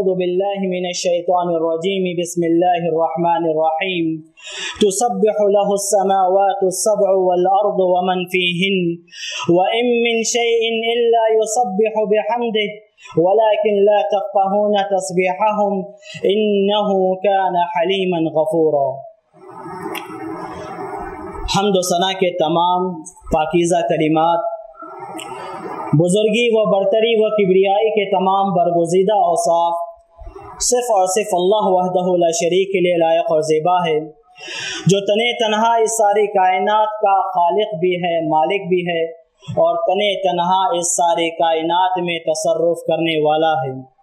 أعوذ بالله من الشيطان الرجيم بسم الله الرحمن الرحيم تسبح له السماوات السبع والأرض ومن فيهن وإن من شيء إلا يسبح بحمده ولكن لا تفقهون تسبيحهم إنه كان حليما غفورا. حمد و ثنا کے تمام پاکیزہ کلمات، بزرگی و برتری و کبریائی کے تمام برگزیدہ اوصاف صرف اور صرف اللہ وحدہ لا شریک کے لیے لائق اور زیبا ہے۔ جو تن تنہا اس ساری کائنات کا خالق بھی ہے، مالک بھی ہے، اور تن تنہا اس ساری کائنات میں تصرف کرنے والا ہے۔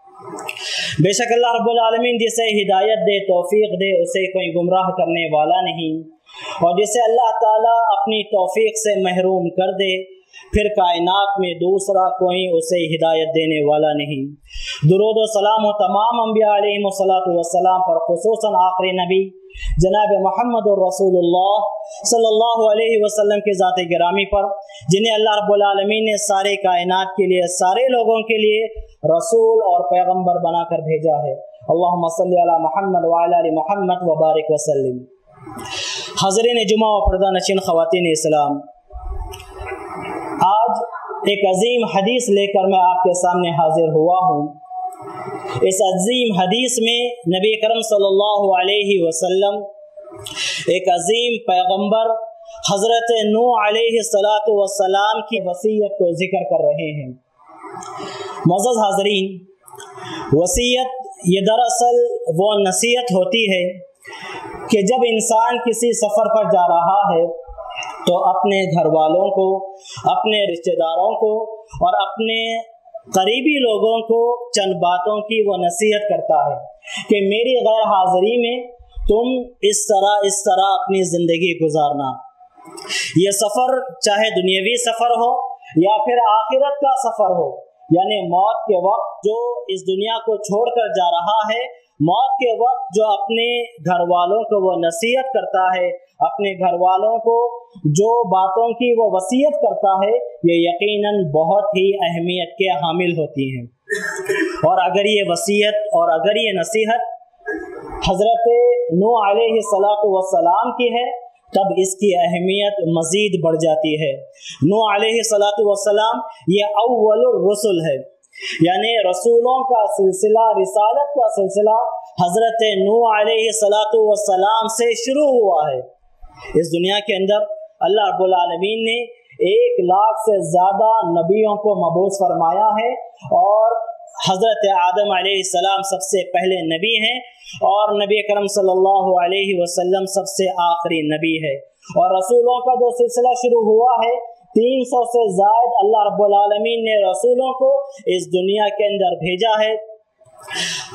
بے شک اللہ رب العالمین جسے ہدایت دے، توفیق دے، اسے کوئی گمراہ کرنے والا نہیں۔ اور جسے اللہ تعالیٰ اپنی توفیق سے محروم کر دے، پھر کائنات میں دوسرا کوئی اسے ہدایت دینے والا نہیں۔ درود و سلام و تمام انبیاء علیہ وسلاۃ والسلام پر خصوصاً آخری نبی، جناب محمد الرسول اللہ صلی اللہ علیہ وسلم کے ذات گرامی پر، جنہیں اللہ رب العالمین نے سارے کائنات کے لیے، سارے لوگوں کے لیے رسول اور پیغمبر بنا کر بھیجا ہے۔ اللہ صلی علی محمد وعلی محمد وبارک وسلم۔ حضرین جمعہ و پردہ نشین خواتین اسلام، آج ایک عظیم حدیث لے کر میں آپ کے سامنے حاضر ہوا ہوں۔ اس عظیم حدیث میں نبی کرم صلی اللہ علیہ وسلم ایک عظیم پیغمبر حضرت نو علیہ السلاۃ والسلام کی وصیت کو ذکر کر رہے ہیں۔ معزز حاضرین، وصیت یہ دراصل وہ نصیحت ہوتی ہے کہ جب انسان کسی سفر پر جا رہا ہے تو اپنے گھر والوں کو، اپنے رشتہ داروں کو اور اپنے قریبی لوگوں کو چند باتوں کی وہ نصیحت کرتا ہے کہ میری غیر حاضری میں تم اس طرح اس طرح اپنی زندگی گزارنا۔ یہ سفر چاہے دنیاوی سفر ہو یا پھر آخرت کا سفر ہو یعنی موت کے وقت جو اس دنیا کو چھوڑ کر جا رہا ہے موت کے وقت جو اپنے گھر والوں کو وہ نصیحت کرتا ہے، اپنے گھر والوں کو جو باتوں کی وہ وصیت کرتا ہے، یہ یقیناً بہت ہی اہمیت کے حامل ہوتی ہیں۔ اور اگر یہ وصیت اور اگر یہ نصیحت حضرت نو علیہ صلاح وسلام کی ہے، تب اس کی اہمیت مزید بڑھ جاتی ہے۔ نو علیہ صلاح وسلام یہ اول الرسل ہے۔ یعنی رسولوں کا سلسلہ، رسالت کا سلسلہ حضرت نو علیہ صلاۃ والسلام سے شروع ہوا ہے۔ اس دنیا کے اندر اللہ رب العالمین نے ایک لاکھ سے زیادہ نبیوں کو مبوس فرمایا ہے اور حضرت آدم علیہ السلام سب سے پہلے نبی ہیں اور نبی کرم صلی اللہ علیہ وسلم سب سے آخری نبی ہے۔ اور رسولوں کا جو سلسلہ شروع ہوا ہے تین سو سے زائد اللہ رب العالمین نے رسولوں کو اس دنیا کے اندر بھیجا ہے۔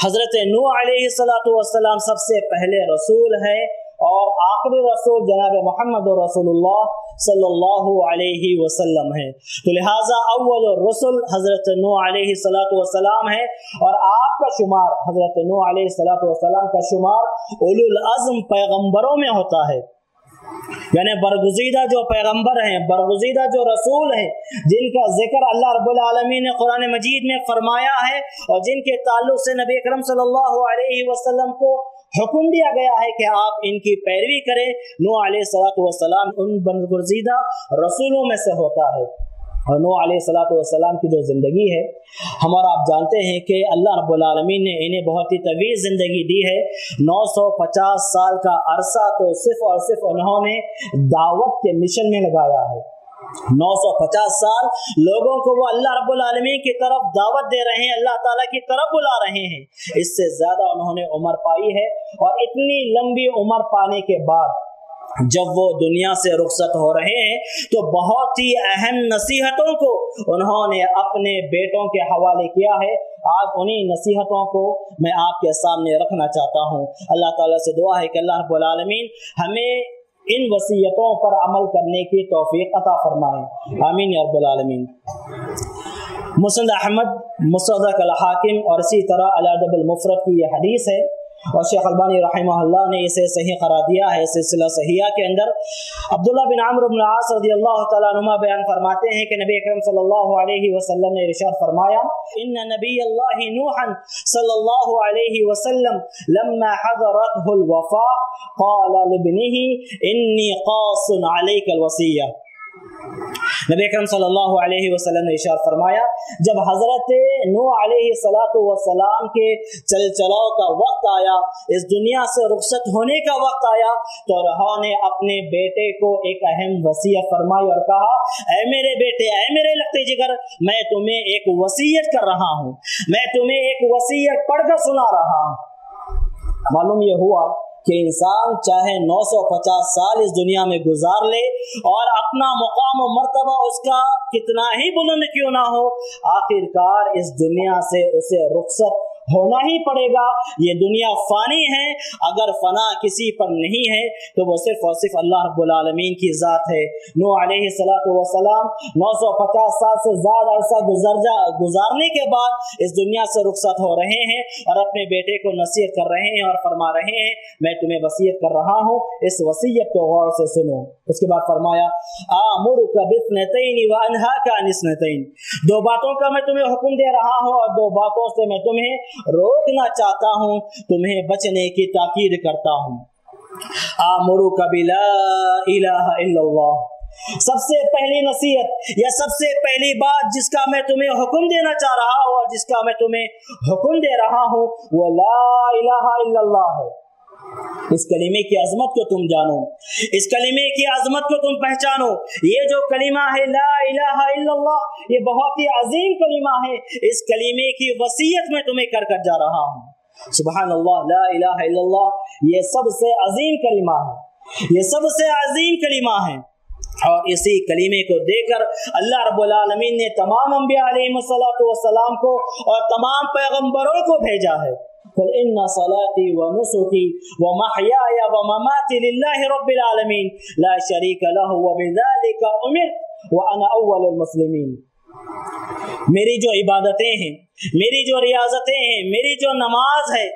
حضرت نو علیہ والسلام سب سے پہلے رسول ہے اور آخری رسول جناب محمد رسول اللہ صلی اللہ علیہ وسلم ہے تو لہٰذا اول الرسل حضرت نو علیہ صلاۃ والسلام ہے اور آپ کا شمار حضرت نو علیہ صلاۃ والسلام کا شمار اولو العظم پیغمبروں میں ہوتا ہے۔ یعنی برگزیدہ جو پیغمبر ہیں، برگزیدہ جو رسول ہیں، جن کا ذکر اللہ رب العالمین نے قرآن مجید میں فرمایا ہے اور جن کے تعلق سے نبی اکرم صلی اللہ علیہ وسلم کو حکم دیا گیا ہے کہ آپ ان کی پیروی کریں نو علیہ صلاح وسلام ان برگزیدہ رسولوں میں سے ہوتا ہے۔ اور نو علیہ صلاۃ والسلام کی جو زندگی ہے، ہمارا آپ جانتے ہیں کہ اللہ رب العالمین نے انہیں بہت ہی طویل زندگی دی ہے۔ نو سو پچاس سال کا عرصہ تو صرف اور صرف انہوں نے دعوت کے مشن میں لگایا ہے۔ نو سو پچاس سال لوگوں کو وہ اللہ رب العالمین کی طرف دعوت دے رہے ہیں، اللہ تعالیٰ کی طرف بلا رہے ہیں۔ اس سے زیادہ انہوں نے عمر پائی ہے اور اتنی لمبی عمر پانے کے بعد جب وہ دنیا سے رخصت ہو رہے ہیں، تو بہت ہی اہم نصیحتوں کو انہوں نے اپنے بیٹوں کے حوالے کیا ہے۔ آج انہی نصیحتوں کو میں آپ کے سامنے رکھنا چاہتا ہوں۔ اللہ تعالیٰ سے دعا ہے کہ اللہ رب العالمین ہمیں ان وصیتوں پر عمل کرنے کی توفیق عطا فرمائے۔ آمین رب العالمین۔ مسند احمد مصدق الحاکم اور اسی طرح علادب المفرت کی یہ حدیث ہے۔ اور شیخ البانی رحمہ اللہ نے اسے صحیح قرار دیا ہے، سلسلہ صحیحہ کے اندر۔ عبداللہ بن عمر بن العاص رضی اللہ تعالیٰ عنہ بیان فرماتے ہیں کہ نبی اکرم صلی اللہ علیہ وسلم نے ارشاد فرمایا، ان نبی اللہ نوحا صلی اللہ علیہ وسلم لما حضرته الوفاء قال لابنه، انی قاص علیک الوصیہ نبی اکرم صلی اللہ علیہ وسلم نے اشار فرمایا، جب حضرت نو علیہ صلاۃ وسلام کے چل چلاؤ کا وقت آیا، اس دنیا سے رخصت ہونے کا وقت آیا، تو رہا نے اپنے بیٹے کو ایک اہم وصیت فرمائی اور کہا، اے میرے بیٹے، اے میرے لگتے جگر، میں تمہیں ایک وصیت کر رہا ہوں۔ میں تمہیں ایک وصیت پڑھ کر سنا رہا ہوں۔ معلوم یہ ہوا کہ انسان چاہے نو سو پچاس سال اس دنیا میں گزار لے اور اپنا مقام و مرتبہ اس کا کتنا ہی بلند کیوں نہ ہو آخر کار اس دنیا سے اسے رخصت ہونا ہی پڑے گا۔ یہ دنیا فانی ہے۔ اگر فنا کسی پر نہیں ہے، تو وہ صرف اور صرف اللہ رب العالمین کی ذات ہے۔ نو علیہ السلاۃ وسلام نو سو پچاس سال سے زیادہ عرصہ گزر جا گزارنے کے بعد اس دنیا سے رخصت ہو رہے ہیں اور اپنے بیٹے کو نصیحت کر رہے ہیں اور فرما رہے ہیں، میں تمہیں وصیت کر رہا ہوں، اس وصیت کو غور سے سنو۔ اس کے بعد فرمایا آمر کا بسنتین و انہا کا نسنتین دو باتوں کا میں تمہیں حکم دے رہا ہوں اور دو باتوں سے میں تمہیں روکنا چاہتا ہوں، تمہیں بچنے کی تاکید کرتا ہوں۔ آمرو کبھی الہ الا اللہ۔ سب سے پہلی نصیحت یا سب سے پہلی بات جس کا میں تمہیں حکم دینا چاہ رہا ہوں اور جس کا میں تمہیں حکم دے رہا ہوں، وہ لا الہ الا اللہ ہے۔ اس کلمے کی عظمت کو تم جانو، اس کلمے کی عظمت کو تم پہچانو۔ یہ جو کلمہ ہے، لا الہ الا اللہ، یہ بہت ہی عظیم کلمہ ہے۔ اس کلمے کی وصیت میں تمہیں کر کر جا رہا ہوں۔ سبحان اللہ، لا الہ الا اللہ، یہ سب سے عظیم کلمہ ہے۔ یہ سب سے عظیم کلمہ ہے۔ اور اسی کلیمے کو دے کر اللہ رب العالمین نے تمام انبیاء علیہ السلام کو اور تمام پیغمبروں کو بھیجا ہے۔ قل ان صلاتي ونسكي ومحياي ومماتي لله رب العالمين لا شريك له وبذلك امرت وانا اول المسلمين. میری جو عبادتیں ہیں، میری جو ریاضتیں ہیں، میری جو نماز ہے،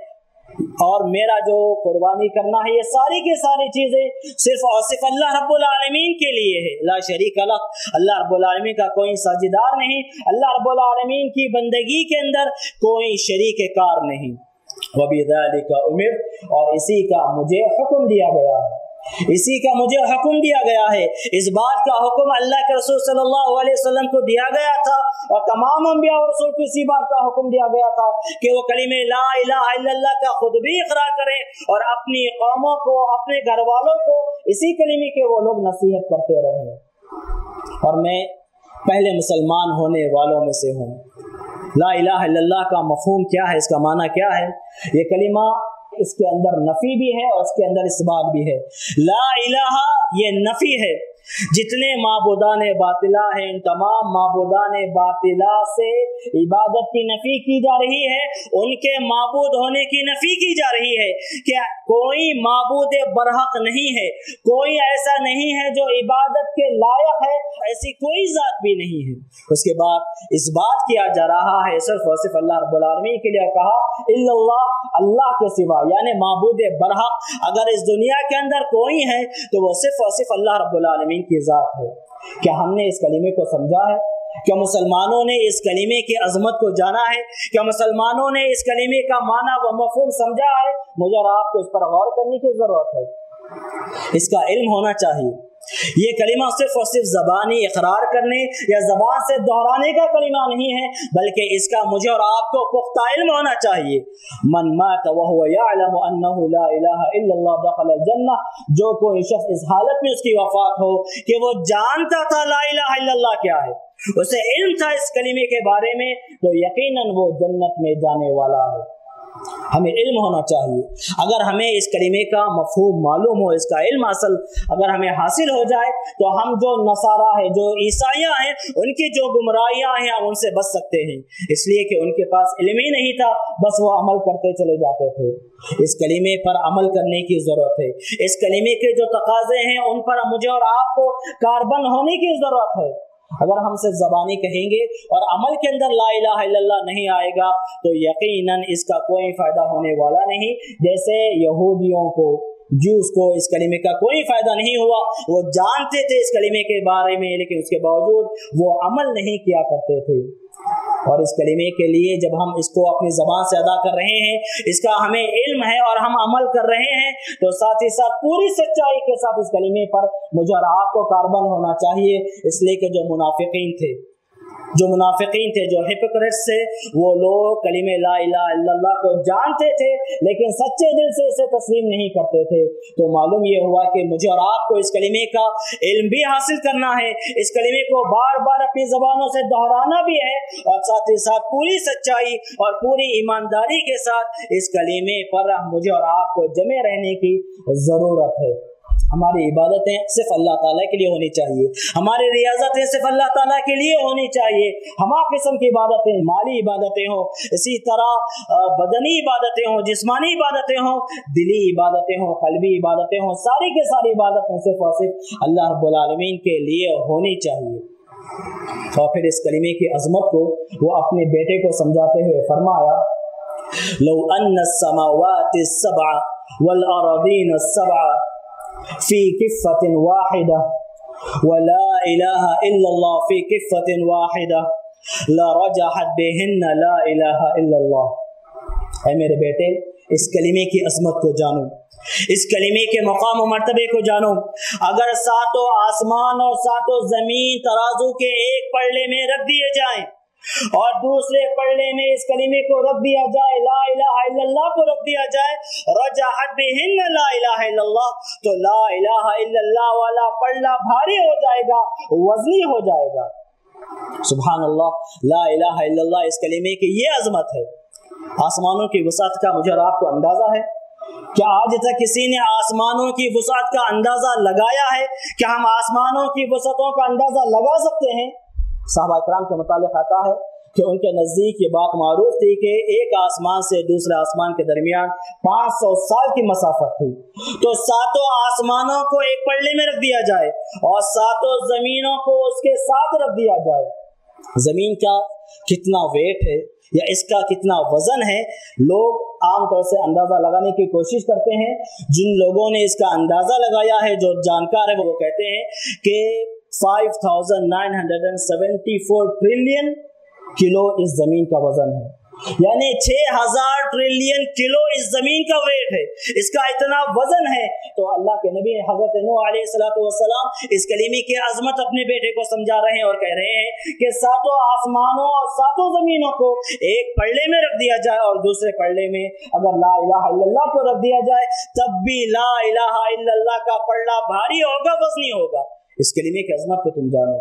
اور میرا جو قربانی کرنا ہے، یہ ساری کی ساری چیزیں صرف اور صرف اللہ رب العالمین کے لیے ہے لا شریک اللہ اللہ رب العالمین کا کوئی ساجدار نہیں، اللہ رب العالمین کی بندگی کے اندر کوئی شریک کار نہیں۔ کا عمر اور اسی کا مجھے حکم دیا گیا ہے۔ اسی کا مجھے حکم دیا گیا ہے۔ اس بات کا حکم اللہ کے رسول صلی اللہ علیہ وسلم کو دیا گیا تھا، اور تمام انبیاء اور رسول کو اسی بات کا حکم دیا گیا تھا کہ وہ کلیم لا الہ الا اللہ کا خود بھی اقرار کریں، اور اپنی قوموں کو، اپنے گھر والوں کو اسی کلیمے کے وہ لوگ نصیحت کرتے رہے اور میں پہلے مسلمان ہونے والوں میں سے ہوں۔ لا الہ الا اللہ کا مفہوم کیا ہے؟ اس کا معنی کیا ہے؟ یہ کلمہ اس کے اندر نفی بھی ہے اور اس کے اندر اس بات بھی ہے۔ لا الہ یہ نفی ہے۔ جتنے معبودان باطلا ہیں، ان تمام معبودان باطلا سے عبادت کی نفی کی جا رہی ہے۔ ان کے معبود ہونے کی نفی کی جا رہی ہے کہ کوئی معبود برحق نہیں ہے، کوئی ایسا نہیں ہے جو عبادت کے لائق ہے، ایسی کوئی ذات بھی نہیں ہے۔ اس کے بعد اس بات کیا جا رہا ہے، صرف اور صرف اللہ رب العالمین کے لیے کہا، اللہ اللہ کے سوا یعنی معبود برحق، اگر اس دنیا کے اندر کوئی ہے تو وہ صرف اور صرف اللہ رب العالمین کی ذات ہے۔ کیا ہم نے اس کلمے کو سمجھا ہے؟ کیا مسلمانوں نے اس کلمے کی عظمت کو جانا ہے؟ کیا مسلمانوں نے اس کلمے کا معنی و مفہوم سمجھا ہے؟ مجھے اور آپ کو اس پر غور کرنے کی ضرورت ہے۔ اس کا علم ہونا چاہیے۔ یہ کلمہ صرف اور صرف زبانی اقرار کرنے یا زبان سے دہرانے کا کلمہ نہیں ہے، بلکہ اس کا مجھے اور آپ کو پختہ علم ہونا چاہیے۔ من مات وهو يعلم انه لا اله الا الله دخل الجنہ، جو کوئی شخص اس حالت میں اس کی وفات ہو کہ وہ جانتا تھا لا الہ الا اللہ کیا ہے، اسے علم تھا اس کلمے کے بارے میں، تو یقیناً وہ جنت میں جانے والا ہے۔ ہمیں علم ہونا چاہیے۔ اگر ہمیں اس کریمے کا مفہوم معلوم ہو، اس کا علم اصل اگر ہمیں حاصل ہو جائے، تو ہم جو نصارہ ہیں، جو عیسائیاں ہیں، ان کی جو گمراہیاں ہیں، ہم ان سے بچ سکتے ہیں۔ اس لیے کہ ان کے پاس علم ہی نہیں تھا، بس وہ عمل کرتے چلے جاتے تھے۔ اس کلیمے پر عمل کرنے کی ضرورت ہے۔ اس کلیمے کے جو تقاضے ہیں، ان پر مجھے اور آپ کو کاربن ہونے کی ضرورت ہے۔ اگر ہم صرف زبانی کہیں گے اور عمل کے اندر لا الہ الا اللہ نہیں آئے گا، تو یقیناً اس کا کوئی فائدہ ہونے والا نہیں۔ جیسے یہودیوں کو، جوس کو اس کلمے کا کوئی فائدہ نہیں ہوا، وہ جانتے تھے اس کلمے کے بارے میں، لیکن اس کے باوجود وہ عمل نہیں کیا کرتے تھے۔ اور اس کلمے کے لیے جب ہم اس کو اپنی زبان سے ادا کر رہے ہیں، اس کا ہمیں علم ہے اور ہم عمل کر رہے ہیں، تو ساتھ ہی ساتھ پوری سچائی کے ساتھ اس کلمے پر مجھے اور آپ کو کاربن ہونا چاہیے، اس لیے کہ جو منافقین تھے جو منافقین تھے، جو ہپکریٹس تھے، وہ لوگ کلیم لا الہ الا اللہ کو جانتے تھے، لیکن سچے دل سے اسے تسلیم نہیں کرتے تھے۔ تو معلوم یہ ہوا کہ مجھے اور آپ کو اس کلمے کا علم بھی حاصل کرنا ہے۔ اس کلمے کو بار بار اپنی زبانوں سے دہرانا بھی ہے اور ساتھ ہی ساتھ پوری سچائی اور پوری ایمانداری کے ساتھ اس کلمے پر مجھے اور آپ کو جمع رہنے کی ضرورت ہے۔ ہماری عبادتیں صرف اللہ تعالیٰ کے لیے ہونی چاہیے۔ ہماری ریاضتیں صرف اللہ تعالیٰ کے لیے ہونی چاہیے۔ ہما قسم کی عبادتیں، مالی عبادتیں ہوں، اسی طرح بدنی عبادتیں ہوں، جسمانی عبادتیں ہوں، دلی عبادتیں ہوں، قلبی عبادتیں ہوں، ساری کے ساری عبادتیں صرف اور صرف اللہ رب العالمین کے لیے ہونی چاہیے۔ اور پھر اس کلمے کی عظمت کو وہ اپنے بیٹے کو سمجھاتے ہوئے فرمایا، لو ان السماوات السبع والارضین السبع في كفة واحدة ولا إله إلا الله في كفة واحدة لرجحت بهن لا إله إلا الله اے میرے بیٹے، اس کلمے کی عظمت کو جانو۔ اس کلمے کے مقام و مرتبے کو جانو۔ اگر ساتوں آسمان اور ساتوں زمین ترازو کے ایک پڑلے میں رکھ دیے جائیں اور دوسرے پڑھنے میں اس کلمے کو رکھ دیا جائے، لا الہ الا اللہ کو رکھ دیا جائے، رجحت بہن لا الہ الا اللہ، تو لا الہ الا اللہ والا پڑھنا بھاری ہو جائے گا، وزنی ہو جائے گا۔ سبحان اللہ، لا الہ الا اللہ اس کلمے کی یہ عظمت ہے۔ آسمانوں کی وسعت کا مجھے اور آپ کو اندازہ ہے۔ کیا آج تک کسی نے آسمانوں کی وسعت کا اندازہ لگایا ہے؟ کیا ہم آسمانوں کی وسعتوں کا اندازہ لگا سکتے ہیں؟ صحابہ کرام کے متعلق آتا ہے کہ ان کے نزدیک یہ بات معروف تھی کہ ایک آسمان سے دوسرے آسمان کے درمیان پانچ سو سال کی مسافت تھی۔ تو ساتوں آسمانوں کو ایک پڑھنے میں رکھ دیا جائے اور ساتوں زمینوں کو اس کے ساتھ رکھ دیا جائے۔ زمین کا کتنا ویٹ ہے یا اس کا کتنا وزن ہے، لوگ عام طور سے اندازہ لگانے کی کوشش کرتے ہیں۔ جن لوگوں نے اس کا اندازہ لگایا ہے، جو جانکار ہے وہ کہتے ہیں کہ 5974 ٹریلین کلو اس زمین کا وزن ہے یعنی چھ ہزار ٹریلین کلو اس زمین کا ویٹ ہے اس کا اتنا وزن ہے تو اللہ کے نبی حضرت نو علیہ السلام اس کلیمی کی عظمت اپنے بیٹے کو سمجھا رہے ہیں اور کہہ رہے ہیں کہ ساتوں آسمانوں اور ساتوں زمینوں کو ایک پڑھے میں رکھ دیا جائے اور دوسرے پڑھے میں اگر لا الہ الا اللہ کو رکھ دیا جائے تب بھی لا الہ الا اللہ کا پڑھنا بھاری ہوگا، وزنی ہوگا۔ اس کلمے کی عظمت کو تم جانو۔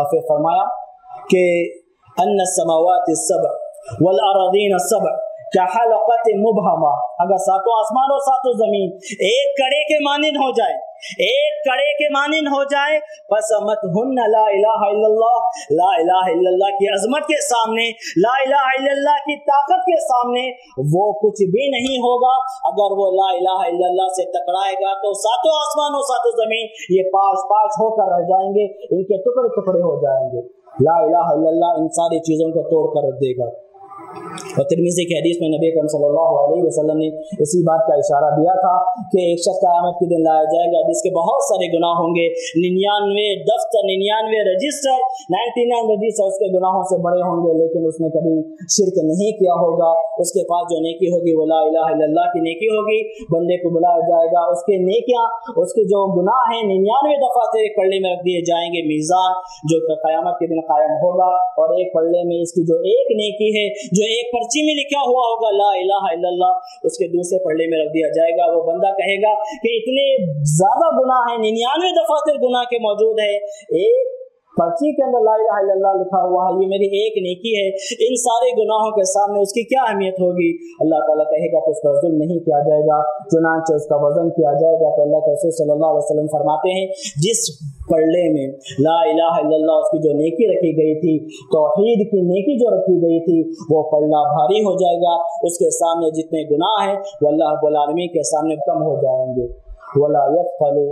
اور پھر فرمایا کہ ان السماوات السبع والارضین السبع۔ كحلقة مبهمة اگر ساتوں آسمان اور ساتوں زمین ایک کڑے کے مانند ہو جائے، ایک کڑے کے مانند ہو جائے بس مت ہن لا الہ الا اللہ، لا الہ الا اللہ کی عظمت کے سامنے، لا الہ الا اللہ کی طاقت کے سامنے، وہ کچھ بھی نہیں ہوگا۔ اگر وہ لا الہ الا اللہ سے ٹکرائے گا تو ساتوں آسمان اور ساتوں زمین یہ پاس پاس ہو کر رہ جائیں گے، ان کے ٹکڑے ٹکڑے ہو جائیں گے۔ لا الہ الا اللہ ان ساری چیزوں کو توڑ کر دے گا۔ اور ترمیزی کی حدیث میں نبی کرم صلی اللہ علیہ وسلم نے اسی بات کا اشارہ دیا تھا کہ ایک شخص قیامت کے دن لایا جائے گا، جس کے بہت سارے گناہ ہوں گے۔ ننانوے دفتر، ننانوے رجسٹر، نائنٹی نائن رجسٹر اس کے گناہوں سے بڑے ہوں گے، لیکن اس نے کبھی شرک نہیں کیا ہوگا۔ اس کے پاس جو نیکی ہوگی، وہ لا الہ الا اللہ کی نیکی ہوگی۔ بندے کو بلایا جائے گا، اس کے نیکیاں، اس کے جو گناہ ہیں، ننانوے دفعہ سے ایک پلڑے میں رکھ دیے جائیں گے۔ میزان جو قیامت کے دن قائم ہوگا، اور ایک پلڑے میں اس کی جو ایک نیکی ہے، جو ایک پرچی میں لکھا ہوا ہوگا، لا الہ الا اللہ، اس کے دوسرے پڑھنے میں رکھ دیا جائے گا۔ وہ بندہ کہے گا کہ اتنے زیادہ گناہ ہیں، ننانوے دفاتر گناہ کے موجود ہے ایک پرچی کے اندر لا الہ الا اللہ لکھا ہوا ہے، یہ میری ایک نیکی ہے، ان سارے گناہوں کے سامنے اس کی کیا اہمیت ہوگی؟ اللہ تعالیٰ کہے گا تو اس پر ظلم نہیں کیا جائے گا، چنانچہ اس کا وزن کیا جائے گا، تو اللہ کے رسول صلی اللہ علیہ وسلم فرماتے ہیں، جس پڑھنے میں لا الہ الا اللہ اس کی جو نیکی رکھی گئی تھی، توحید کی نیکی جو رکھی گئی تھی، وہ پڑھنا بھاری ہو جائے گا، اس کے سامنے جتنے گناہ ہیں، وہ اللہ رب العالمین کے سامنے کم ہو جائیں گے۔ ولا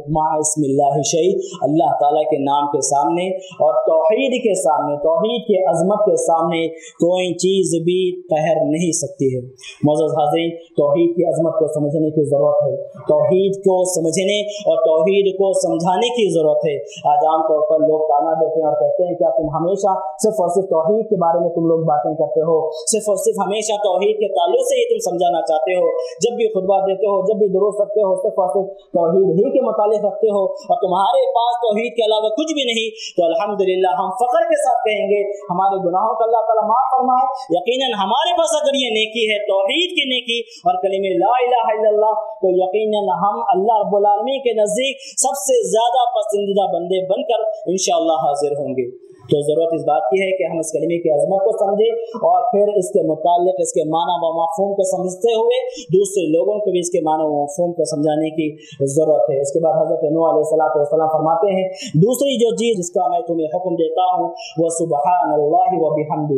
مع اسم اللہ شعی اللہ تعالیٰ کے نام کے سامنے اور توحید کے سامنے، توحید کے عظمت کے سامنے کوئی چیز بھی ٹھہر نہیں سکتی ہے۔ معزز حاضرین، توحید کی عظمت کو سمجھنے کی ضرورت ہے۔ توحید کو سمجھنے اور توحید کو سمجھانے کی ضرورت ہے۔ آج عام طور پر لوگ تانا دیتے ہیں اور کہتے ہیں، کیا تم ہمیشہ صرف اور صرف توحید کے بارے میں تم لوگ باتیں کرتے ہو؟ صرف اور صرف ہمیشہ توحید کے تعلق سے ہی تم سمجھانا چاہتے ہو؟ جب بھی خطبہ دیتے ہو، جب بھی درست رکھتے ہو، صرف اور صرف توحید ہی کے متعلق رکھتے ہو اور تمہارے پاس توحید کے علاوہ کچھ بھی نہیں، تو الحمدللہ ہم فخر کے ساتھ کہیں گے، ہمارے گناہوں کا اللہ تعالیٰ معاف فرمائے۔ یقیناً ہمارے پاس اگر یہ نیکی ہے، توحید کی نیکی اور کلمہ لا الہ الا اللہ، تو یقیناً ہم اللہ رب العالمین کے نزدیک سب سے زیادہ پسندیدہ بندے بن کر انشاءاللہ حاضر ہوں گے۔ تو ضرورت اس بات کی ہے کہ ہم اس کلمے کی عظمت کو سمجھیں اور پھر اس کے متعلق اس کے معنی و مفہوم کو سمجھتے ہوئے دوسرے لوگوں کو بھی اس کے معنی و مفہوم کو سمجھانے کی ضرورت ہے۔ اس کے بعد حضرت نو علیہ السلام وسلم فرماتے ہیں، دوسری جو چیز جس کا میں تمہیں حکم دیتا ہوں وہ سبحان اللہ و بحمد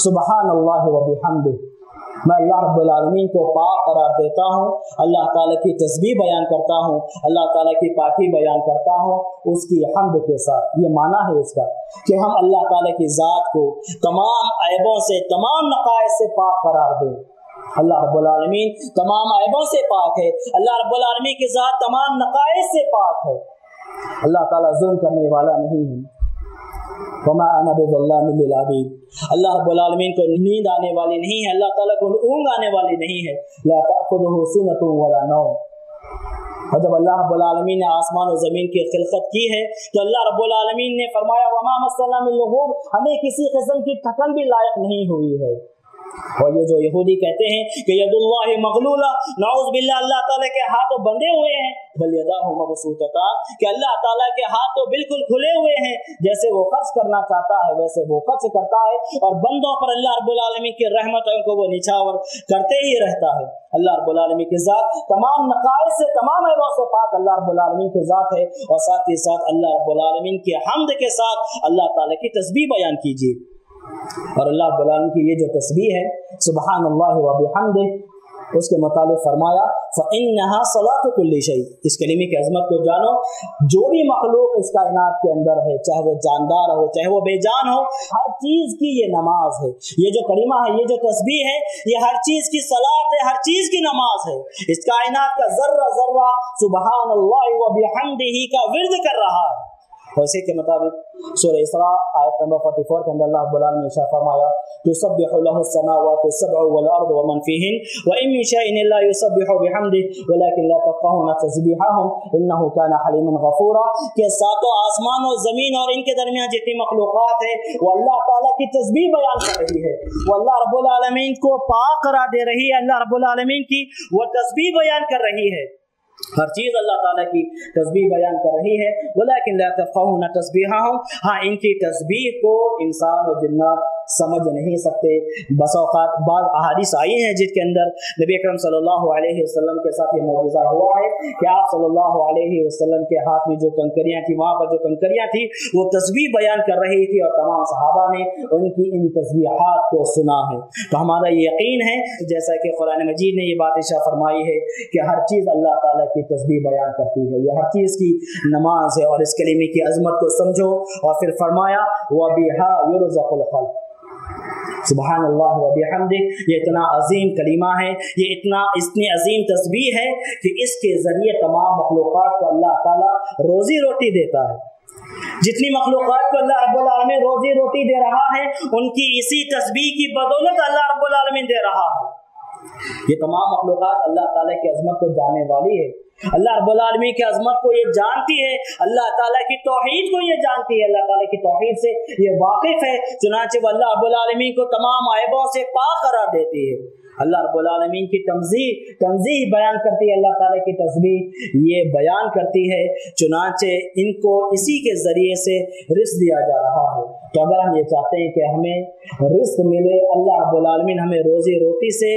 سبحان اللہ و بحمد میں اللہ رب العالمین کو پاک قرار دیتا ہوں، اللہ تعالیٰ کی تصویر بیان کرتا ہوں، اللہ تعالیٰ کی پاکی بیان کرتا ہوں، اس کی حمد کے ساتھ۔ یہ معنی ہے اس کا کہ ہم اللہ تعالیٰ کی ذات کو تمام عیبوں سے، تمام نقائص سے پاک قرار دیں۔ اللہ رب العالمین تمام عیبوں سے پاک ہے۔ اللہ رب العالمین کی ذات تمام نقائص سے پاک ہے۔ اللہ تعالیٰ ظلم کرنے والا نہیں ہے۔ وما انا بظلام للعبید۔ اللہ رب العالمین کو نیند آنے والی نہیں ہے، اللہ تعالیٰ کو اونگ آنے والی نہیں ہے۔ لا تأخذه سنة ولا نوم۔ اور جب اللہ رب العالمین نے آسمان و زمین کی خلقت کی ہے، تو اللہ رب العالمین نے فرمایا، وما مسلم من ہمیں کسی قسم کی تھکن بھی لائق نہیں ہوئی ہے۔ اور یہ جو یہودی کہتے ہیں کہ ید اللہ مغلولہ، نعوذ باللہ، اللہ تعالیٰ کے ہاتھوں بندے ہوئے ہیں۔ بل یداہ مبسوطتا کہ اللہ تعالیٰ کے ہاتھ تو بالکل کھلے ہوئے ہیں۔ جیسے وہ خرچ کرنا چاہتا ہے، ویسے وہ خرچ کرتا ہے۔ اور بندوں پر اللہ رب العالمین کی رحمت کو وہ نچھاور کرتے ہی رہتا ہے۔ اللہ رب العالمین کی ذات تمام نقائص سے، تمام عیبوں سے پاک اللہ رب العالمین کی ذات ہے۔ اور ساتھ ہی ساتھ اللہ رب العالمین کی حمد کے ساتھ اللہ تعالیٰ کی تسبیح بیان کیجیے۔ اور اللہ رب العالمین کی یہ جو تسبیح ہے سبحان اللہ و بحمدہ، اس کے متعلق فرمایا، فَإِنَّهَا صَلَاةُ كُلِّ شَيْءٍ۔ اس کلمے کی عظمت کو جانو، جو بھی مخلوق اس کائنات کے اندر ہے، چاہے وہ جاندار ہو، چاہے وہ بے جان ہو، ہر چیز کی یہ نماز ہے۔ یہ جو کلمہ ہے، یہ جو تسبیح ہے، یہ ہر چیز کی صلاة ہے، ہر چیز کی نماز ہے۔ اس کائنات کا ذرہ ذرہ سبحان اللہ و بحمدہ کا ورد کر رہا ہے۔ اور کے مطابق سورہ اسراء آیت نمبر 44 کے اندر اللہ رب العالمین نے ارشاد فرمایا تسبح له السماوات السبع والارض ومن فيهن وان من شيء الا يسبح بحمده ولكن لا تفقهون تسبيحهم انه كان حليما غفورا کہ ساتوں آسمان و زمین اور ان کے درمیان جتنی مخلوقات ہے وہ اللہ تعالیٰ کی تسبیح بیان کر رہی ہے۔ وہ اللہ رب العالمین کو پاک قرار دے رہی ہے، اللہ رب العالمین کی وہ تسبیح بیان کر رہی ہے۔ ہر چیز اللہ تعالیٰ کی تسبیح بیان کر رہی ہے۔ ولیکن لا تفقهون تسبیحهم ہاں ان کی تسبیح کو انسان و جنات سمجھ نہیں سکتے۔ بس اوقات بعض احادیث آئی ہیں جس کے اندر نبی اکرم صلی اللہ علیہ وسلم کے ساتھ یہ معجزہ ہوا ہے کہ آپ صلی اللہ علیہ وسلم کے ہاتھ میں جو کنکریاں تھیں، وہاں پر جو کنکریاں تھیں، وہ تسبیح بیان کر رہی تھی اور تمام صحابہ نے ان کی ان تسبیحات کو سنا ہے۔ تو ہمارا یہ یقین ہے، جیسا کہ قرآن مجید نے یہ بات اشاء فرمائی ہے کہ ہر چیز اللہ تعالیٰ کی تسبیح بیان کرتی ہے۔ یہ ہر چیز کی نماز ہے اور اس کلمے کی عظمت کو سمجھو اور پھر فرمایا وہ وَبِهَا يُرْزَقُ الْخَلْقِ۔ سبحان اللہ و بحمد یہ اتنا عظیم کلمہ ہے، یہ اتنا، اتنی عظیم تسبیح ہے کہ اس کے ذریعے تمام مخلوقات کو اللہ تعالیٰ روزی روٹی دیتا ہے۔ جتنی مخلوقات کو اللہ رب العالمین روزی روٹی دے رہا ہے، ان کی اسی تسبیح کی بدولت اللہ رب العالمین دے رہا ہے۔ یہ تمام مخلوقات اللہ تعالیٰ کی عظمت کو جانے والی ہے۔ اللہ رب العالمین کی عظمت کو یہ جانتی ہے، اللہ تعالیٰ کی توحید کو یہ جانتی ہے، اللہ تعالیٰ کی توحید سے یہ واقف ہے، چنانچہ وہ اللہ رب العالمین کو تمام عیبوں سے پاک قرار دیتی ہے۔ اللہ رب العالمین کی تنظیح تنظیح بیان کرتی ہے، اللہ تعالیٰ کی تصویر یہ بیان کرتی ہے، چنانچہ ان کو اسی کے ذریعے سے رس دیا جا رہا ہے۔ تو اگر ہم یہ چاہتے ہیں کہ ہمیں رزق ملے، اللہ رب العالمین ہمیں روزی روٹی سے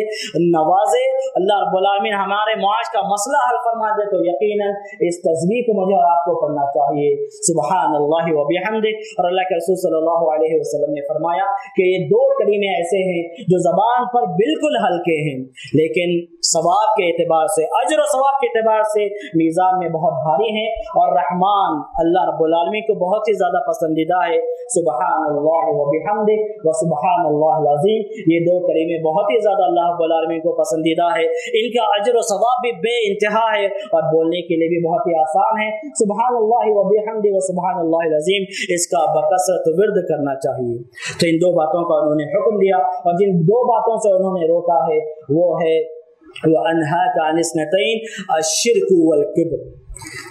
نوازے، اللہ رب العالمین ہمارے معاش کا مسئلہ حل فرما دے، تو یقیناً اس تصویر کو مجھے اور آپ کو پڑھنا چاہیے۔ سبحان اللہ و بحمد اور اللہ کے رسول صلی اللہ علیہ وسلم نے فرمایا کہ یہ دو کریمے ایسے ہیں جو زبان پر بالکل ہلکے ہیں۔ لیکن ثواب کے اعتبار سے، اجر و ثواب کے اعتبار سے میزان میں بہت بھاری ہیں اور رحمان اللہ رب العالمین کو بہت ہی زیادہ پسندیدہ ہے۔ سبحان اللہ و بحمد و سبحان اللہ العظیم۔ یہ دو کریمے بہت ہی زیادہ اللہ رب العالمین کو پسندیدہ ہے ان کا اجر و ثواب بھی بے انتہا ہے اور بولنے کے لیے بھی بہت ہی آسان ہے سبحان اللہ و بحمد و سبحان اللہ العظیم۔ اس کا بکثرت ورد کرنا چاہیے۔ تو ان دو باتوں کا انہوں نے حکم دیا اور جن دو باتوں سے انہوں نے روکا ہے، وہ ہے انہا کا نسنتین الشرک والکبر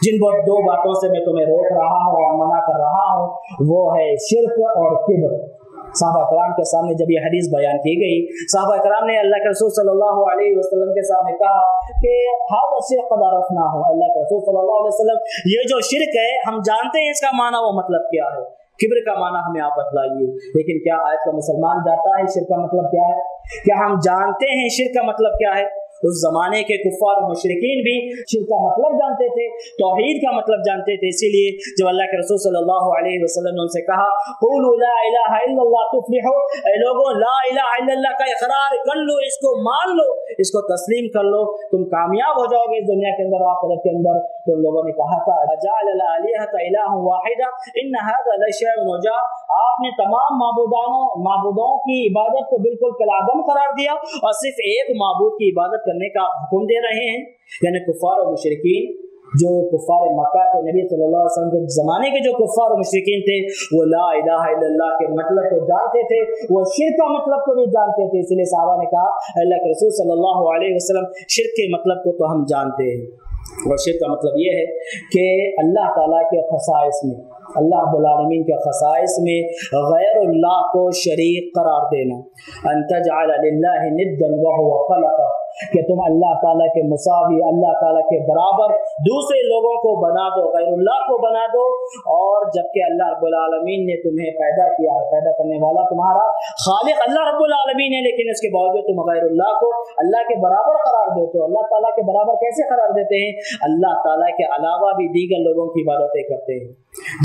جن بہت دو باتوں سے میں تمہیں روک رہا ہوں اور منع کر رہا ہوں، وہ ہے شرک اور کبر۔ صحابہ کرام کے سامنے جب یہ حدیث بیان کی گئی، صحابہ کرام نے اللہ کے رسول صلی اللہ علیہ وسلم کے سامنے کہا کہ ہاں، ہر شرک قدر رکھنا ہو۔ اللہ کے رسول صلی اللہ علیہ وسلم، یہ جو شرک ہے، ہم جانتے ہیں اس کا معنی، وہ مطلب کیا ہے؟ کبر کا معنی ہمیں آپ بتلائیے۔ لیکن کیا آج کا مسلمان جاتا ہے شرک کا مطلب کیا ہے؟ کیا ہم جانتے ہیں شرک کا مطلب کیا ہے؟ اس زمانے کے کفار و مشرقین بھی شرک کا مطلب جانتے تھے، توحید کا مطلب جانتے تھے۔ اسی لیے جب اللہ کے رسول صلی اللہ علیہ وسلم نے ان سے کہا، قولوا لا الہ الا اللہ تفلحو، اے لوگوں، لا الہ الا اللہ کا اقرار کر لو، اس کو مان لو، اس کو تسلیم کر لو، تم کامیاب ہو جاؤ گے اس دنیا کے اندر آخرت کے اندر۔ تو ان لوگوں نے کہا تھا جعل الالهه الہ واحدہ، ان هذا لشیء نجا آپ نے تمام معبودانوں معبودوں کی عبادت کو بالکل کلادم قرار دیا اور صرف ایک معبود کی عبادت کرنے کا حکم دے رہے ہیں۔ یعنی کفار و مشرقین جو کفار مکہ تھے نبی صلی اللہ علیہ وسلم کے زمانے کے جو کفار و مشرقین تھے، وہ لا الہ الا اللہ کے مطلب کو جانتے تھے، وہ شرک کا مطلب کو بھی جانتے تھے۔ اس لیے صحابہ نے کہا، اللہ کے رسول صلی اللہ علیہ وسلم شرک کے مطلب کو تو ہم جانتے ہیں۔ اور شرک کا مطلب یہ ہے کہ اللہ تعالیٰ کے خصائص میں اللہ رب العالمین کے خصائص میں غیر اللہ کو شریک قرار دینا۔ ان تجعل للہ ندا وهو خلق کہ تم اللہ تعالیٰ کے مساوی، اللہ تعالیٰ کے برابر دوسرے لوگوں کو بنا دو، غیر اللہ کو بنا دو۔ اور جبکہ اللہ رب العالمین نے تمہیں پیدا کیا ہے پیدا کرنے والا تمہارا خالق اللہ رب العالمین ہے، لیکن اس کے باوجود تم غیر اللہ کو اللہ کے برابر قرار دیتے ہو۔ اللہ تعالیٰ کے برابر کیسے قرار دیتے ہیں؟ اللہ تعالیٰ کے علاوہ بھی دیگر لوگوں کی عبادتیں کرتے ہیں۔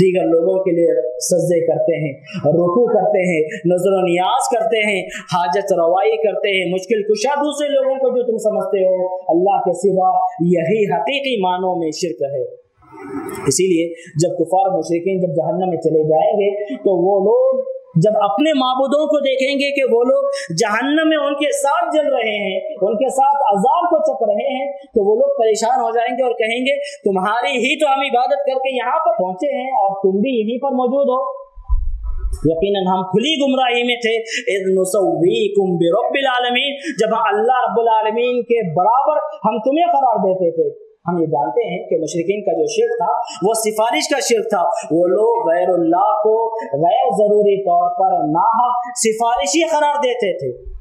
دیگر لوگوں کے لیے سجدے کرتے ہیں، رکوع کرتے ہیں، نظر و نیاز کرتے ہیں، حاجت روائی کرتے ہیں، مشکل کشا دوسرے لوگوں کو جو تم سمجھتے ہو؟ اللہ کے سوا یہی حقیقی معنوں میں شرک ہے۔ اسی لیے جب کفار مشرقین جب جہنم میں چلے جائیں گے، تو وہ لوگ جب اپنے معبودوں کو دیکھیں گے کہ وہ لوگ جہنم میں ان کے ساتھ جل رہے ہیں، ان کے ساتھ عذاب کو چک رہے ہیں، تو وہ لوگ پریشان ہو جائیں گے اور کہیں گے، تمہاری ہی تو ہم عبادت کر کے یہاں پر پہنچے ہیں، اور تم بھی یہیں پر موجود ہو۔ یقیناً ہم کھلی گمراہی میں تھے۔ برب العالمین، جب اللہ رب العالمین کے برابر ہم تمہیں قرار دیتے تھے۔ ہم یہ جانتے ہیں کہ مشرقین کا جو شرک تھا، وہ سفارش کا شرک تھا۔ وہ لوگ غیر اللہ کو غیر ضروری طور پر ناحق سفارشی قرار دیتے تھے۔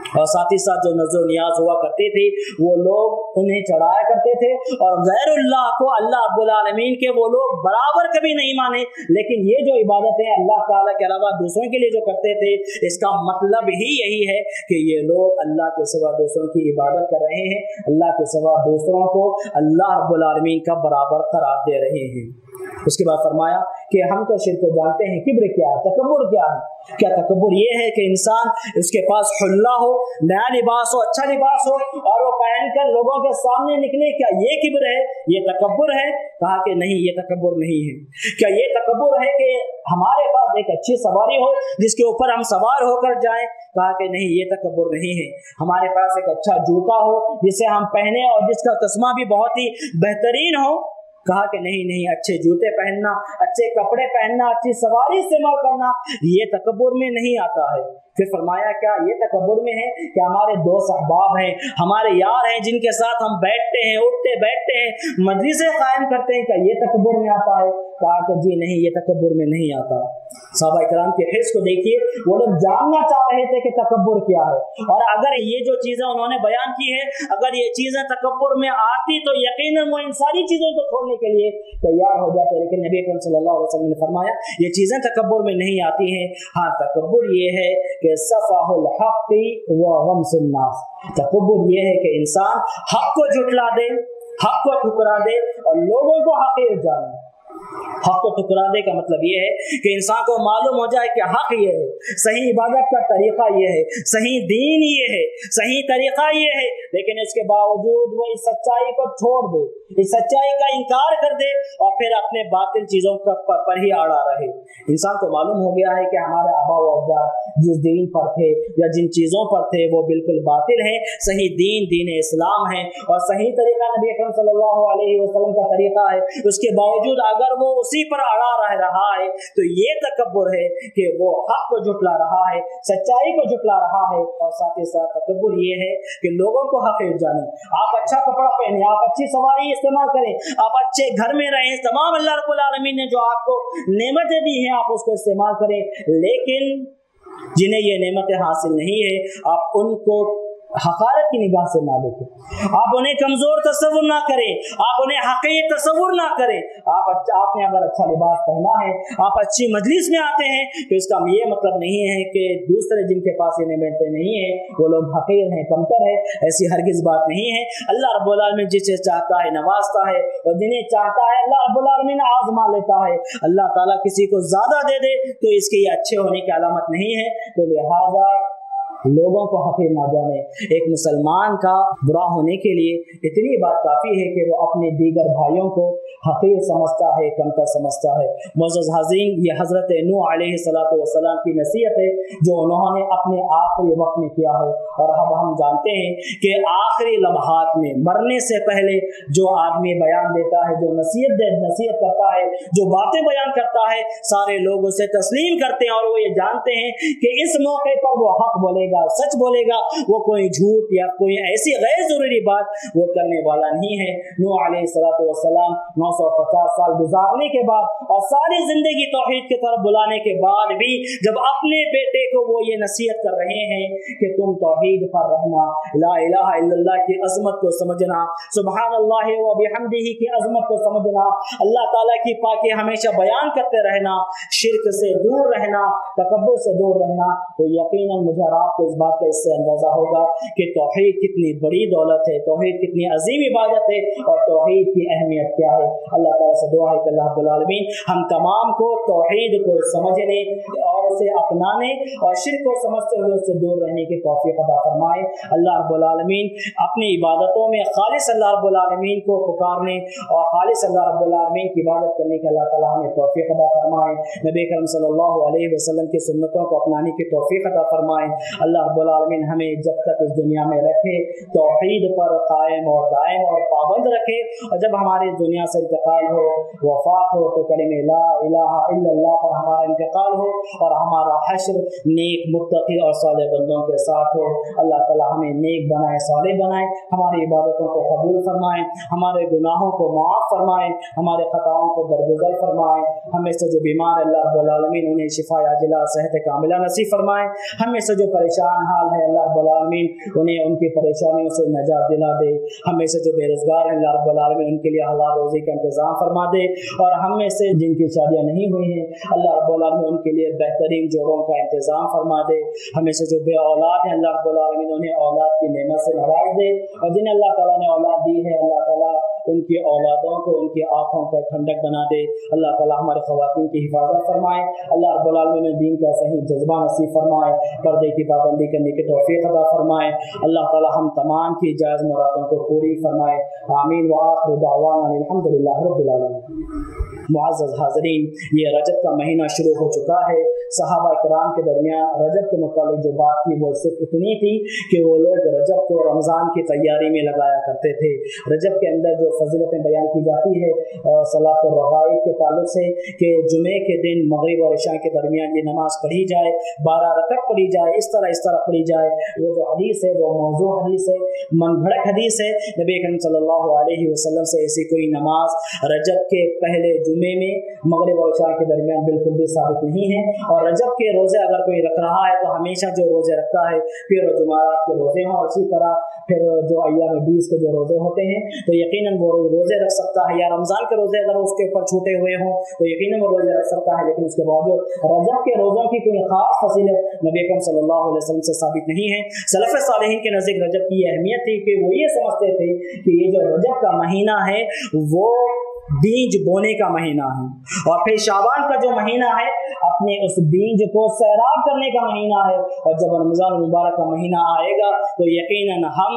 اور ساتھ ہی ساتھ جو نظر و نیاز ہوا کرتے تھے وہ لوگ انہیں چڑھایا کرتے تھے۔ اور غیر اللہ کو اللہ اب العالمین کے وہ لوگ برابر کبھی نہیں مانے۔ لیکن یہ جو عبادت ہے اللہ تعالیٰ کے علاوہ دوسروں کے لیے جو کرتے تھے، اس کا مطلب ہی یہی ہے کہ یہ لوگ اللہ کے سوا دوسروں کی عبادت کر رہے ہیں۔ اللہ کے سوا دوسروں کو اللہ رب العالمین کا برابر قرار دے رہے ہیں۔ اس کے بعد فرمایا کہ ہم تو شرک کو جانتے ہیں، کبر کیا ہے؟ تکبر کیا ہے؟ کیا تکبر یہ ہے کہ انسان اس کے پاس حلہ ہو، نیا لباس ہو اچھا لباس ہو اور وہ پہن کر لوگوں کے سامنے نکلے؟ کیا یہ کبر ہے؟ یہ تکبر ہے؟ کہا کہ نہیں، یہ تکبر نہیں ہے۔ کیا یہ تکبر ہے کہ ہمارے پاس ایک اچھی سواری ہو، جس کے اوپر ہم سوار ہو کر جائیں؟ کہا کہ نہیں، یہ تکبر نہیں ہے۔ ہمارے پاس ایک اچھا جوتا ہو، جسے ہم پہنے اور جس کا تسمہ بھی بہت ہی بہترین ہو کہا کہ نہیں نہیں، اچھے جوتے پہننا، اچھے کپڑے پہننا، اچھی سواری استعمال کرنا، یہ تکبر میں نہیں آتا ہے۔ پھر فرمایا، کیا یہ تکبر میں ہے کہ ہمارے دوست احباب ہیں، ہمارے یار ہیں جن کے ساتھ ہم بیٹھتے ہیں، اٹھتے بیٹھتے ہیں، مجلسیں قائم کرتے ہیں، کیا یہ تکبر میں آتا ہے؟ کہا کہ جی نہیں، یہ تکبر میں نہیں آتا۔ صحابہ کرام کے حرص کو دیکھیے، وہ لوگ جاننا چاہ رہے تھے کہ تکبر کیا ہے۔ اور اگر یہ جو چیزیں انہوں نے بیان کی ہے اگر یہ چیزیں تکبر میں آتی تو یقیناً وہ ان ساری چیزوں کو چھوڑنے کے لیے تیار ہو جاتے۔ لیکن نبی اکرم صلی اللہ علیہ وسلم نے فرمایا، یہ چیزیں تکبر میں نہیں آتی ہیں۔ ہاں تکبر یہ ہے کہ صفح الحق و غمس الناس۔ تکبر یہ ہے کہ انسان حق کو جھٹلا دے، حق کو ٹھکرا دے اور لوگوں کو حقیر جانے حق کو ٹکرانے کا مطلب یہ ہے کہ انسان کو معلوم ہو جائے کہ حق یہ ہے، صحیح عبادت کا طریقہ یہ ہے، صحیح دین یہ ہے، صحیح طریقہ یہ ہے، لیکن اس کے باوجود وہ اس سچائی کو چھوڑ دے۔ سچائی کا انکار کر دے اور پھر اپنے باطل چیزوں پر ہی آڑا رہے۔ انسان کو معلوم ہو گیا ہے کہ ہمارے آبا و اجداد جس دین پر تھے یا جن چیزوں پر تھے، وہ بالکل باطل ہیں، صحیح دین دین اسلام ہے اور صحیح طریقہ نبی اکرم صلی اللہ علیہ وسلم کا طریقہ ہے۔ اس کے باوجود اگر وہ اسی پر اڑا رہ رہا ہے، تو یہ تکبر ہے کہ وہ حق کو جھٹلا رہا ہے، سچائی کو جھٹلا رہا ہے۔ اور ساتھ ہی ساتھ تکبر یہ ہے کہ لوگوں کو حق جانے۔ آپ اچھا کپڑا پہنے آپ اچھی سواری اجتماع کریں۔ آپ اچھے گھر میں رہیں، تمام اللہ رب العالمین نے جو آپ کو نعمتیں دی ہیں، آپ اس کو استعمال کریں۔ لیکن جنہیں یہ نعمتیں حاصل نہیں ہے آپ ان کو حقارت کی نگاہ سے نہ دیکھیں۔ آپ انہیں کمزور تصور نہ کریں، آپ انہیں حقیق تصور نہ کریں۔ آپ اچھا آپ نے اگر اچھا لباس پہنا ہے، آپ اچھی مجلس میں آتے ہیں، تو اس کا یہ مطلب نہیں ہے کہ دوسرے جن کے پاس انہیں بیٹھتے نہیں ہیں، وہ لوگ حقیر ہیں، کمتر ہے ایسی ہرگز بات نہیں ہے۔ اللہ رب العالمین جسے چاہتا ہے نوازتا ہے اور جنہیں چاہتا ہے اللہ رب العالمین آزما لیتا ہے۔ اللہ تعالیٰ کسی کو زیادہ دے دے تو اس کے یہ اچھے ہونے کی علامت نہیں ہے۔ تو لہٰذا لوگوں کو حقیر نہ جانے ایک مسلمان کا برا ہونے کے لیے اتنی بات کافی ہے کہ وہ اپنے دیگر بھائیوں کو حقیر سمجھتا ہے کمتر سمجھتا ہے۔ معزز حضین یہ حضرت نو علیہ صلاۃ والسلام کی نصیحت ہے جو انہوں نے اپنے آخری وقت میں کیا ہے۔ اور اب ہم جانتے ہیں کہ آخری لمحات میں، مرنے سے پہلے جو آدمی بیان دیتا ہے، جو نصیحت دے نصیحت کرتا ہے، جو باتیں بیان کرتا ہے، سارے لوگ اسے تسلیم کرتے ہیں اور وہ یہ جانتے ہیں کہ اس موقع پر وہ حق بولے گا، سچ بولے گا۔ وہ کوئی جھوٹ یا کوئی ایسی غیر ضروری بات وہ کرنے والا نہیں ہے۔ نو علیہ صلاح وسلام نو سو پچاس سال گزارنے کے بعد اور ساری زندگی توحید کی طرف بلانے کے بعد بھی جب اپنے بیٹے کو وہ یہ نصیحت کر رہے ہیں کہ تم توحید پر رہنا، لا الہ الا اللہ کی عظمت کو سمجھنا، سبحان اللہ و بحمدہ کی عظمت کو سمجھنا، اللہ تعالیٰ کی پاکی ہمیشہ بیان کرتے رہنا، شرک سے دور رہنا، تکبر سے دور رہنا، تو یقیناً مجھے آپ کو اس بات کا اس سے اندازہ ہوگا کہ توحید کتنی بڑی دولت ہے، توحید کتنی عظیم عبادت ہے اور توحید کی اہمیت کیا ہے۔ اللہ تعالیٰ سے دعا ہے کہ اللہ رب العالمین ہم تمام کو توحید کو سمجھنے اور اسے اپنانے اور شرک کو سمجھتے ہوئے اس سے دور رہنے کی توفیق عطا فرمائے۔ اللہ رب العالمین اپنی عبادتوں میں خالص اللہ رب العالمین کو پکارنے اور خالص اللہ رب العالمین کی عبادت کرنے کے اللہ تعالیٰ ہمیں توفیق عطا فرمائے۔ نبی کرم صلی اللہ علیہ وسلم کی سنتوں کو اپنانے کی توفیق عطا فرمائے۔ اللہ رب العالمین ہمیں جب تک اس دنیا میں رکھے، توحید پر قائم اور دائم اور پابند رکھے اور جب ہمارے اس دنیا سے انتقال ہو، وفات ہو تو کلم لا الہ الا اللہ پر ہمارا انتقال ہو اور ہمارا حشر نیک متقی اور صالح بندوں کے ساتھ ہو۔ اللہ تعالی ہمیں نیک بنائے، صالح بنائے۔ ہماری عبادتوں کو قبول فرمائے، ہمارے گناہوں کو معاف فرمائے، ہمارے خطاؤں کو درگزر فرمائے۔ ہمیں سے جو بیمار اللہ رب العالمین انہیں شفا عاجلہ صحت کاملہ نصیب فرمائے۔ ہمیں سے جو پریشان حال ہے، اللہ رب العالمین انہیں ان کی پریشانیوں سے نجات دلا دے۔ ہم میں سے جو بے روزگار ہیں، اللہ رب العالمین ان کے لیے حلال روزی کا انتظام فرما دے اور ہم میں سے جن کی شادیاں نہیں ہوئی ہیں، اللہ رب العالمین ان کے لیے بہترین جوڑوں کا انتظام فرما دے۔ ہمیں سے جو بے اولاد ہیں، اللہ رب العالمین انہیں اولاد کی نعمت سے نواز دے۔ اور جنہیں اللہ تعالیٰ نے اولاد دی ان کی اولادوں کو، ان کی آنکھوں کا ٹھنڈک بنا دے۔ اللہ تعالیٰ ہمارے خواتین کی حفاظت فرمائے۔ اللہ رب العالمین دین کا صحیح جذبہ نصیب فرمائے۔ پردے کی پابندی کرنے کی توفیق عطا فرمائے۔ اللہ تعالیٰ ہم تمام کی جائز مرادوں کو پوری فرمائے۔ آمین۔ و آخر دعوانا الحمد للہ رب العالمین۔ معزز حاضرین، یہ رجب کا مہینہ شروع ہو چکا ہے۔ صحابہ کرام کے درمیان رجب کے متعلق جو بات تھی وہ صرف اتنی تھی کہ وہ لوگ رجب کو رمضان کی تیاری میں لگایا کرتے تھے۔ رجب کے اندر جو فضیلتیں بیان کی جاتی ہے صلاح الرغائب کے تعلق سے کہ جمعے کے دن، مغرب اور عشاء کے درمیان یہ نماز پڑھی جائے، بارہ رکعت پڑھی جائے، اس طرح اس طرح پڑھی جائے۔ وہ جو حدیث ہے، وہ موضوع حدیث ہے من بھڑک حدیث ہے۔ نبی کرم صلی اللہ علیہ وسلم سے ایسی کوئی نماز رجب کے پہلے جمعے میں، مغرب اور عشاء کے درمیان بالکل بھی ثابت نہیں ہے۔ اور اور رجب کے روزے اگر کوئی رکھ رہا ہے تو ہمیشہ جو روزے رکھتا ہے، پھر جمعرات کے روزے ہوں اور اسی طرح پھر جو ایام بیس کے جو روزے ہوتے ہیں، تو یقیناً وہ روزے رکھ سکتا ہے یا رمضان کے روزے اگر اس کے اوپر چھوٹے ہوئے ہوں، تو یقیناً وہ روزے رکھ سکتا ہے۔ لیکن اس کے باوجود رجب کے روزوں کی کوئی خاص فصیلت نبی اکرم صلی اللہ علیہ وسلم سے ثابت نہیں ہے۔ سلف صالحین کے نزدیک رجب کی یہ اہمیت تھی کہ وہ یہ سمجھتے تھے کہ یہ جو رجب کا مہینہ ہے، وہ بیج بونے کا مہینہ ہے۔ اور پھر شابان کا جو مہینہ ہے، اپنے اس بیج کو سیراب کرنے کا مہینہ ہے۔ اور جب رمضان المبارک کا مہینہ آئے گا، تو یقیناً ہم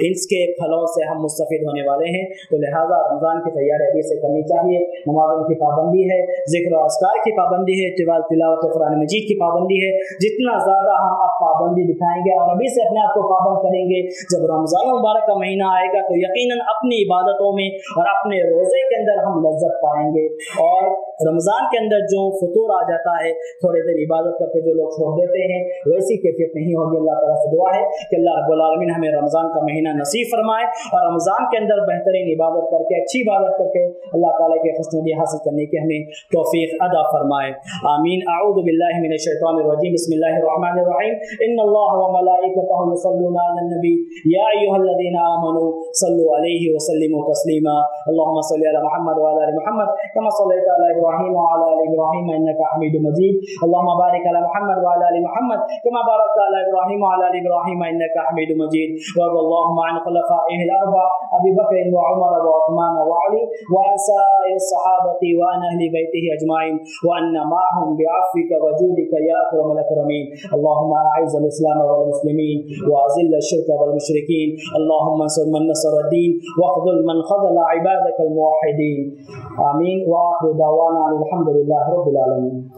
اس کے پھلوں سے ہم مستفید ہونے والے ہیں۔ تو لہٰذا رمضان کی تیاری ابھی سے کرنی چاہیے۔ نمازوں کی پابندی ہے، ذکر و اسکار کی پابندی ہے، تلاوت قرآن مجید کی پابندی ہے۔ جتنا زیادہ ہم اب پابندی دکھائیں گے اور ابھی سے اپنے آپ کو پابند کریں گے، جب رمضان المبارک کا مہینہ آئے گا، تو یقیناً اپنی عبادتوں میں اور اپنے روزے کے اندر ہم لذت پائیں گے اور رمضان کے اندر جو فطور آ جاتا ہے، تھوڑے دیر عبادت کر کے جو لوگ چھوڑ دیتے ہیں، ویسی کیفیت نہیں ہوگی۔ اللہ تعالیٰ سے دعا ہے کہ اللہ رب العالمین ہمیں رمضان کا مہینہ نصیب فرمائے اور رمضان کے اندر بہترین عبادت کر کے، اچھی عبادت کر کے اللہ تعالیٰ کے خوشنودی حاصل کرنے کی ہمیں توفیق ادا فرمائے۔ آمین۔ اعوذ باللہ من الشیطان الرجیم۔ بسم اللہ الرحمن الرحیم۔ ان اللہ وملائکتہ یصلون علی النبی۔ یا ایها الذین آمنوا صلوا علیہ وسلموا تسلیما۔ اللهم صل علی محمد وعلى ال محمد كما صليت على ابراهيم وعلى ال ابراهيم انك حميد مجيد اللهم بارك على محمد وعلى ال محمد كما باركت على ابراهيم وعلى ال ابراهيم انك حميد مجيد وارض اللهم عن خلفائه الاربع ابي بكر وعمر وعثمان وعلي وعن سائر الصحابه وعن اهل بيته اجمعين وان معهم بعفوك وجودك يا اكرم الاكرمين اللهم اعز الاسلام والمسلمين واذل الشرك والمشركين اللهم انصر من نصر الدين واخذل من خذل عبادك الموحدين آمین واخر دعوانا الحمد للہ رب العالمين